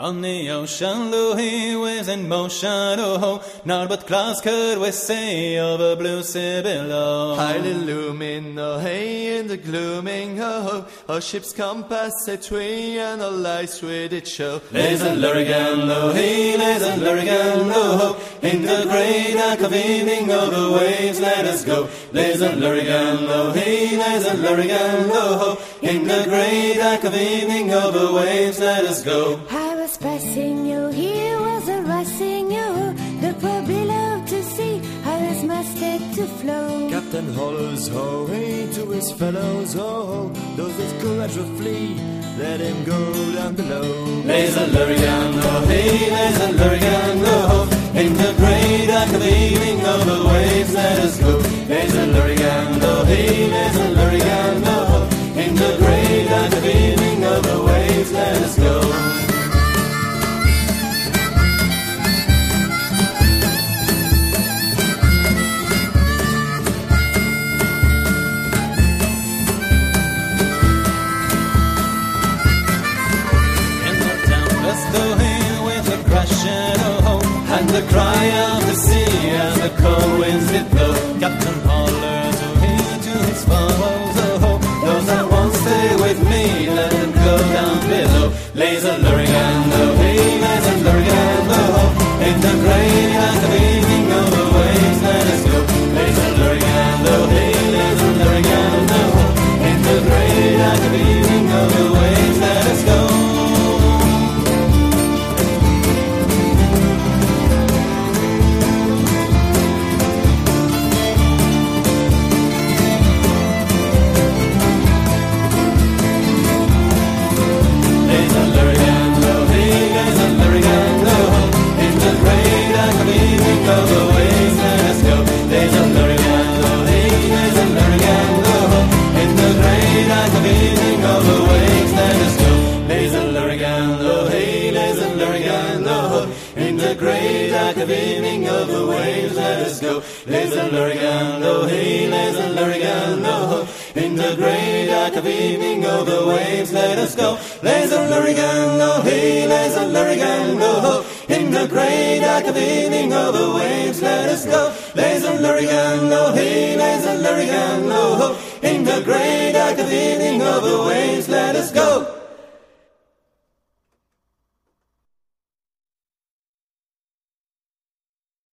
On the ocean, Louis waves in motion, oh, none but clouds could we see over blue sea below. Highly looming, oh hey, in the glooming, oh, our ship's compass set tree and our lights with it show. Lays a lurigan, low, hey, lays a lurigan, low, oh in the great arc of evening oh, over waves, let us go. Lays a lurigan, low, hey, lays a lurigan, low, oh in the great arc of evening over waves, let us go. I was passing you, he was a racing you, the poor below to see how his masthead to flow. Captain Hollows, ho, hey, to his fellows, ho, those with courage will flee, let him go down below. Lays a lurigan, low, oh, hey, lays a lurigan, low, oh, in the great arc of evening over waves, let us go. Lays a lurigan, the cry of the sea and the cold winds did blow. Captain hollers to him to his foes, oh, those that won't stay with me, let them go down below. A luring and the The great arc of evening over waves, let us go. There's a lurigando, hey, there's a lurigando. In the great arc of evening over waves, let us go. There's a lurigando, hey, there's a lurigando. In the great arc of evening over waves, let us go. There's a lurigando, hey, there's a lurigando. In the great arc of evening over waves, let us go